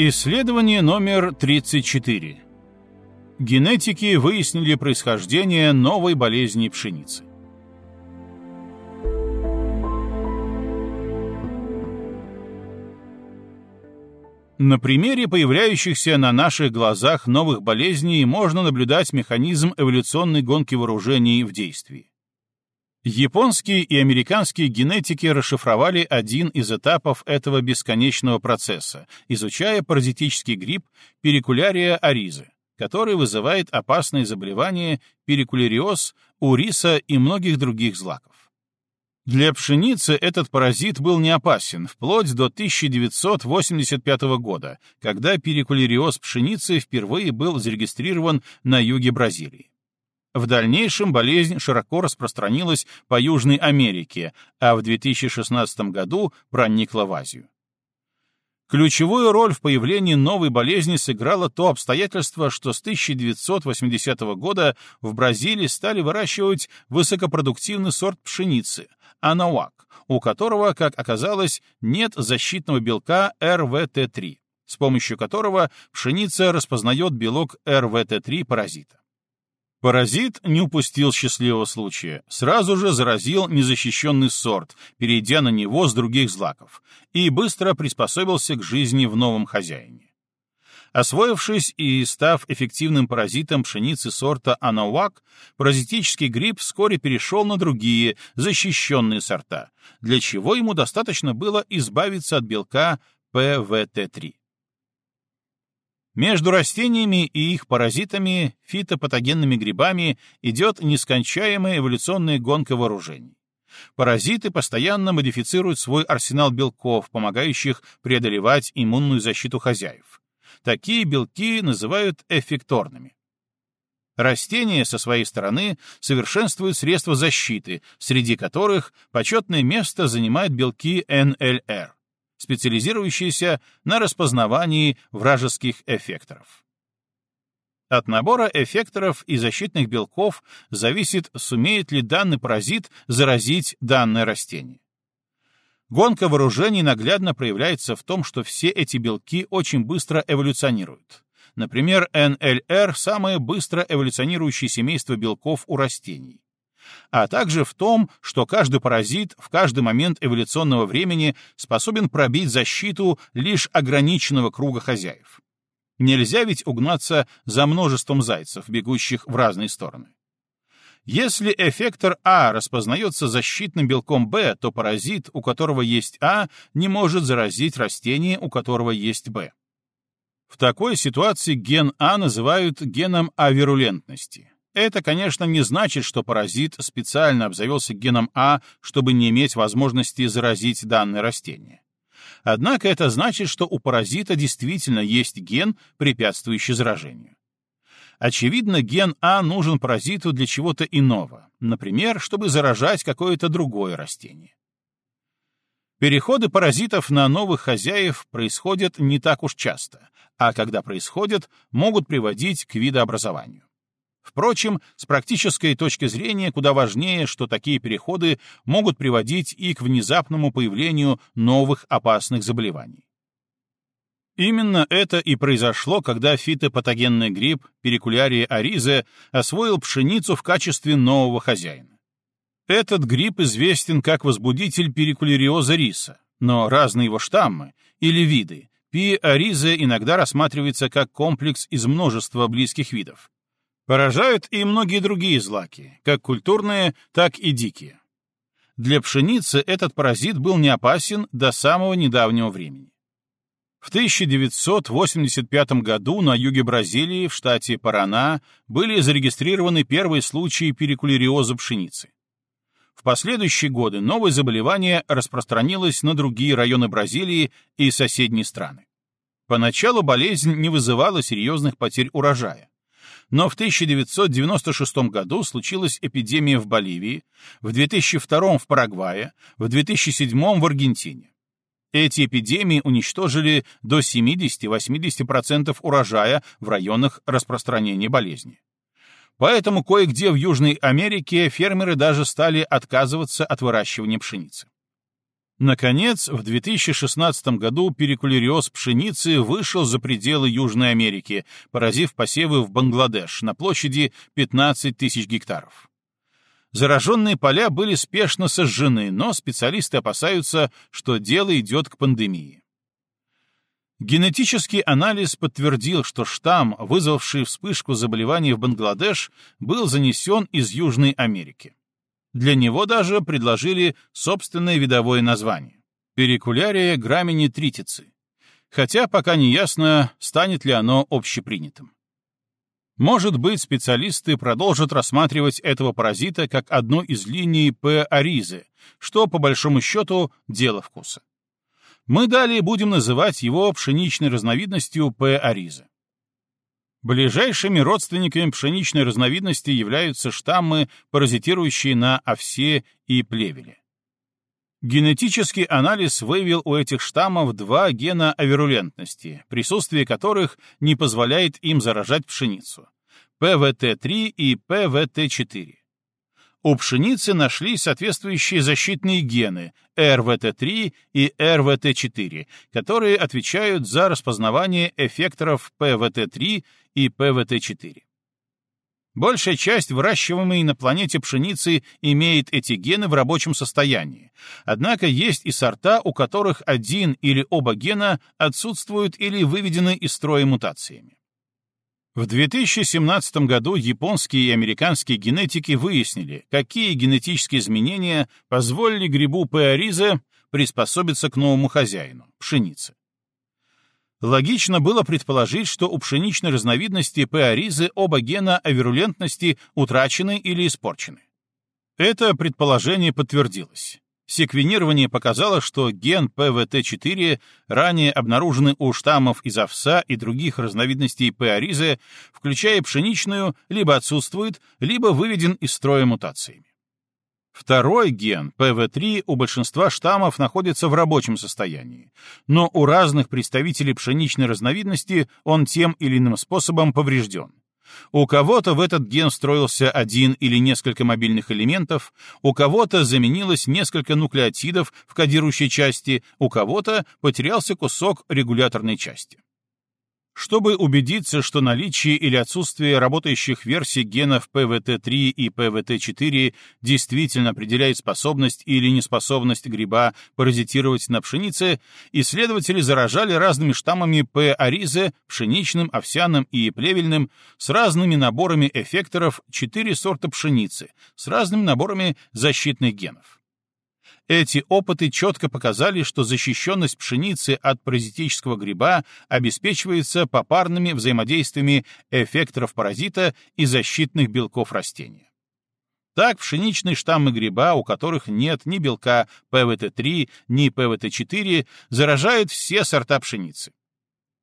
Исследование номер 34. Генетики выяснили происхождение новой болезни пшеницы. На примере появляющихся на наших глазах новых болезней можно наблюдать механизм эволюционной гонки вооружений в действии. Японские и американские генетики расшифровали один из этапов этого бесконечного процесса, изучая паразитический гриб перикулярия аризы, который вызывает опасные заболевания перикуляриоз у риса и многих других злаков. Для пшеницы этот паразит был не опасен вплоть до 1985 года, когда перикулериоз пшеницы впервые был зарегистрирован на юге Бразилии. В дальнейшем болезнь широко распространилась по Южной Америке, а в 2016 году проникла в Азию. Ключевую роль в появлении новой болезни сыграло то обстоятельство, что с 1980 года в Бразилии стали выращивать высокопродуктивный сорт пшеницы — анауак, у которого, как оказалось, нет защитного белка РВТ3, с помощью которого пшеница распознает белок РВТ3 паразита. Паразит не упустил счастливого случая, сразу же заразил незащищенный сорт, перейдя на него с других злаков, и быстро приспособился к жизни в новом хозяине. Освоившись и став эффективным паразитом пшеницы сорта анауак, паразитический гриб вскоре перешел на другие, защищенные сорта, для чего ему достаточно было избавиться от белка ПВТ3. Между растениями и их паразитами, фитопатогенными грибами, идет нескончаемая эволюционная гонка вооружений. Паразиты постоянно модифицируют свой арсенал белков, помогающих преодолевать иммунную защиту хозяев. Такие белки называют эффекторными. Растения, со своей стороны, совершенствуют средства защиты, среди которых почетное место занимают белки НЛР специализирующиеся на распознавании вражеских эффекторов. От набора эффекторов и защитных белков зависит, сумеет ли данный паразит заразить данное растение. Гонка вооружений наглядно проявляется в том, что все эти белки очень быстро эволюционируют. Например, НЛР — самое быстро эволюционирующее семейство белков у растений а также в том, что каждый паразит в каждый момент эволюционного времени способен пробить защиту лишь ограниченного круга хозяев. Нельзя ведь угнаться за множеством зайцев, бегущих в разные стороны. Если эффектор А распознается защитным белком Б, то паразит, у которого есть А, не может заразить растение, у которого есть Б. В такой ситуации ген А называют геном авирулентности. Это, конечно, не значит, что паразит специально обзавелся геном А, чтобы не иметь возможности заразить данное растение. Однако это значит, что у паразита действительно есть ген, препятствующий заражению. Очевидно, ген А нужен паразиту для чего-то иного, например, чтобы заражать какое-то другое растение. Переходы паразитов на новых хозяев происходят не так уж часто, а когда происходят, могут приводить к видообразованию. Впрочем, с практической точки зрения куда важнее, что такие переходы могут приводить и к внезапному появлению новых опасных заболеваний. Именно это и произошло, когда фитопатогенный гриб перикулярия аризе освоил пшеницу в качестве нового хозяина. Этот гриб известен как возбудитель перикуляриоза риса, но разные его штаммы или виды, пи аризе иногда рассматривается как комплекс из множества близких видов, Поражают и многие другие злаки, как культурные, так и дикие. Для пшеницы этот паразит был не опасен до самого недавнего времени. В 1985 году на юге Бразилии, в штате Парана, были зарегистрированы первые случаи перикулериоза пшеницы. В последующие годы новое заболевание распространилось на другие районы Бразилии и соседние страны. Поначалу болезнь не вызывала серьезных потерь урожая но в 1996 году случилась эпидемия в Боливии, в 2002 в Парагвае, в 2007 в Аргентине. Эти эпидемии уничтожили до 70-80% урожая в районах распространения болезни. Поэтому кое-где в Южной Америке фермеры даже стали отказываться от выращивания пшеницы. Наконец, в 2016 году перекулериоз пшеницы вышел за пределы Южной Америки, поразив посевы в Бангладеш на площади 15 тысяч гектаров. Зараженные поля были спешно сожжены, но специалисты опасаются, что дело идет к пандемии. Генетический анализ подтвердил, что штамм, вызвавший вспышку заболеваний в Бангладеш, был занесен из Южной Америки. Для него даже предложили собственное видовое название — перикулярия грамини тритицы, хотя пока не ясно, станет ли оно общепринятым. Может быть, специалисты продолжат рассматривать этого паразита как одну из линий П. аризы, что, по большому счету, дело вкуса. Мы далее будем называть его пшеничной разновидностью П. аризы. Ближайшими родственниками пшеничной разновидности являются штаммы, паразитирующие на овсе и плевеле. Генетический анализ выявил у этих штаммов два гена авирулентности, присутствие которых не позволяет им заражать пшеницу — ПВТ-3 и ПВТ-4. У пшеницы нашли соответствующие защитные гены РВТ3 и РВТ4, которые отвечают за распознавание эффекторов ПВТ3 и ПВТ4. Большая часть выращиваемой на планете пшеницы имеет эти гены в рабочем состоянии. Однако есть и сорта, у которых один или оба гена отсутствуют или выведены из строя мутациями. В 2017 году японские и американские генетики выяснили, какие генетические изменения позволили грибу пеориза приспособиться к новому хозяину — пшенице. Логично было предположить, что у пшеничной разновидности пеоризы оба гена авирулентности утрачены или испорчены. Это предположение подтвердилось. Секвенирование показало, что ген ПВТ4, ранее обнаруженный у штаммов из овса и других разновидностей P. oryzae, включая пшеничную, либо отсутствует, либо выведен из строя мутациями. Второй ген, ПВТ3, у большинства штаммов находится в рабочем состоянии, но у разных представителей пшеничной разновидности он тем или иным способом поврежден. У кого-то в этот ген встроился один или несколько мобильных элементов, у кого-то заменилось несколько нуклеотидов в кодирующей части, у кого-то потерялся кусок регуляторной части. Чтобы убедиться, что наличие или отсутствие работающих версий генов ПВТ3 и ПВТ4 действительно определяет способность или неспособность гриба паразитировать на пшенице, исследователи заражали разными штаммами П. аризы, пшеничным, овсяным и плевельным, с разными наборами эффекторов 4 сорта пшеницы, с разными наборами защитных генов. Эти опыты четко показали, что защищенность пшеницы от паразитического гриба обеспечивается попарными взаимодействиями эффекторов паразита и защитных белков растения. Так, пшеничные штаммы гриба, у которых нет ни белка ПВТ3, ни ПВТ4, заражают все сорта пшеницы.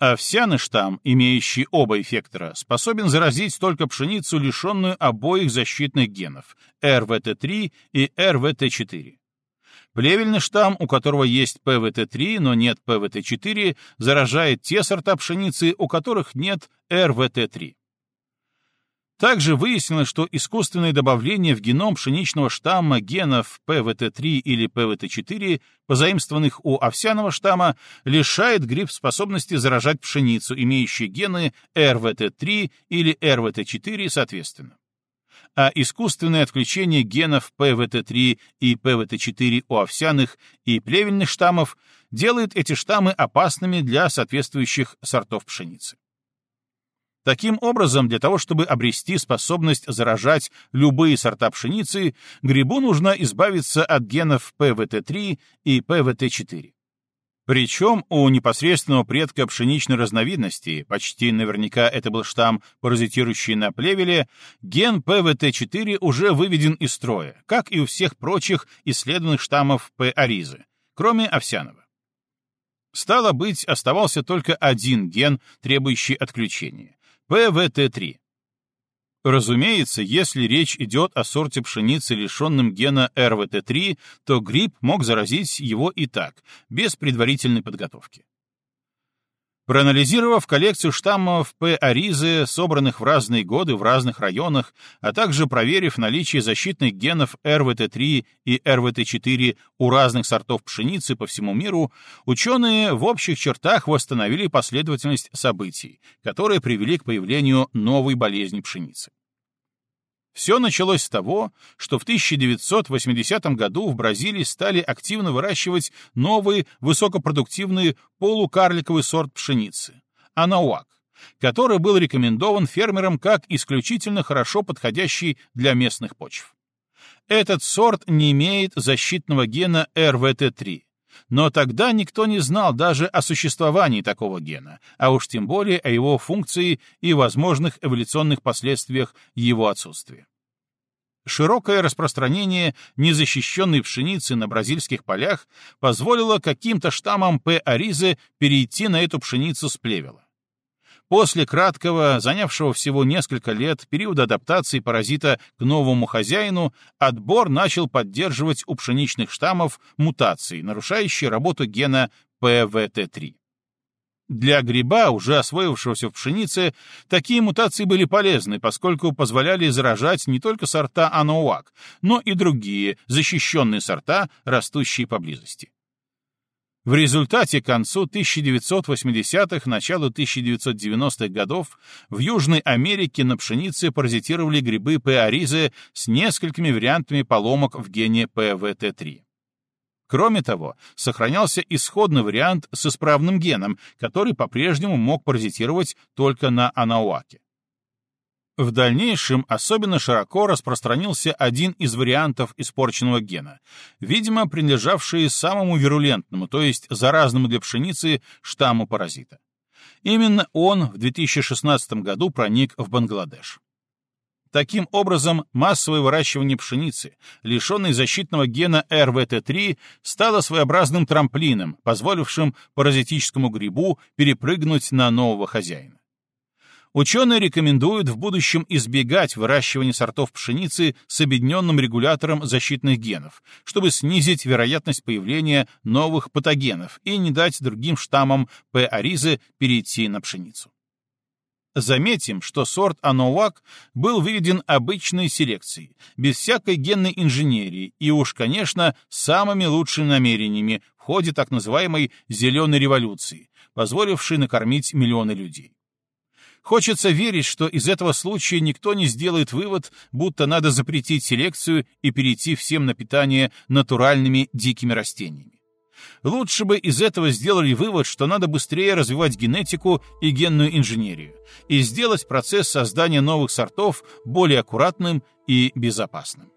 Овсяный штамм, имеющий оба эффектора, способен заразить только пшеницу, лишенную обоих защитных генов — РВТ3 и РВТ4. Плевельный штамм, у которого есть ПВТ3, но нет ПВТ4, заражает те сорта пшеницы, у которых нет РВТ3. Также выяснилось, что искусственное добавление в геном пшеничного штамма генов ПВТ3 или ПВТ4, позаимствованных у овсяного штамма, лишает гриб способности заражать пшеницу, имеющие гены РВТ3 или РВТ4 соответственно а искусственное отключение генов ПВТ3 и ПВТ4 у овсяных и плевельных штаммов делает эти штаммы опасными для соответствующих сортов пшеницы. Таким образом, для того, чтобы обрести способность заражать любые сорта пшеницы, грибу нужно избавиться от генов ПВТ3 и ПВТ4. Причем у непосредственного предка пшеничной разновидности, почти наверняка это был штамм, паразитирующий на плевеле, ген PWT4 уже выведен из строя, как и у всех прочих исследованных штаммов P. oryzae, кроме овсяного. Стало быть, оставался только один ген, требующий отключения — PWT3. Разумеется, если речь идет о сорте пшеницы, лишенном гена PWT3, то гриб мог заразить его и так, без предварительной подготовки. Проанализировав коллекцию штаммов П. аризы, собранных в разные годы в разных районах, а также проверив наличие защитных генов РВТ-3 и РВТ-4 у разных сортов пшеницы по всему миру, ученые в общих чертах восстановили последовательность событий, которые привели к появлению новой болезни пшеницы. Все началось с того, что в 1980 году в Бразилии стали активно выращивать новый высокопродуктивный полукарликовый сорт пшеницы – анауак, который был рекомендован фермерам как исключительно хорошо подходящий для местных почв. Этот сорт не имеет защитного гена RVT3, но тогда никто не знал даже о существовании такого гена, а уж тем более о его функции и возможных эволюционных последствиях его отсутствия. Широкое распространение незащищенной пшеницы на бразильских полях позволило каким-то штаммам П. аризы перейти на эту пшеницу с плевела. После краткого, занявшего всего несколько лет, периода адаптации паразита к новому хозяину, отбор начал поддерживать у пшеничных штаммов мутации, нарушающие работу гена ПВТ3. Для гриба, уже освоившегося в пшенице, такие мутации были полезны, поскольку позволяли заражать не только сорта анауак, но и другие защищенные сорта, растущие поблизости. В результате к концу 1980-х, началу 1990-х годов в Южной Америке на пшенице паразитировали грибы П. с несколькими вариантами поломок в гене ПВТ3. Кроме того, сохранялся исходный вариант с исправным геном, который по-прежнему мог паразитировать только на анауаке. В дальнейшем особенно широко распространился один из вариантов испорченного гена, видимо, принадлежавший самому вирулентному, то есть заразному для пшеницы, штамму паразита. Именно он в 2016 году проник в Бангладеш. Таким образом, массовое выращивание пшеницы, лишенной защитного гена РВТ3, стало своеобразным трамплином, позволившим паразитическому грибу перепрыгнуть на нового хозяина. Ученые рекомендуют в будущем избегать выращивания сортов пшеницы с объединенным регулятором защитных генов, чтобы снизить вероятность появления новых патогенов и не дать другим штаммам П. аризы перейти на пшеницу. Заметим, что сорт Аноуак был выведен обычной селекцией, без всякой генной инженерии и уж, конечно, самыми лучшими намерениями в ходе так называемой «зеленой революции», позволившей накормить миллионы людей. Хочется верить, что из этого случая никто не сделает вывод, будто надо запретить селекцию и перейти всем на питание натуральными дикими растениями. Лучше бы из этого сделали вывод, что надо быстрее развивать генетику и генную инженерию и сделать процесс создания новых сортов более аккуратным и безопасным.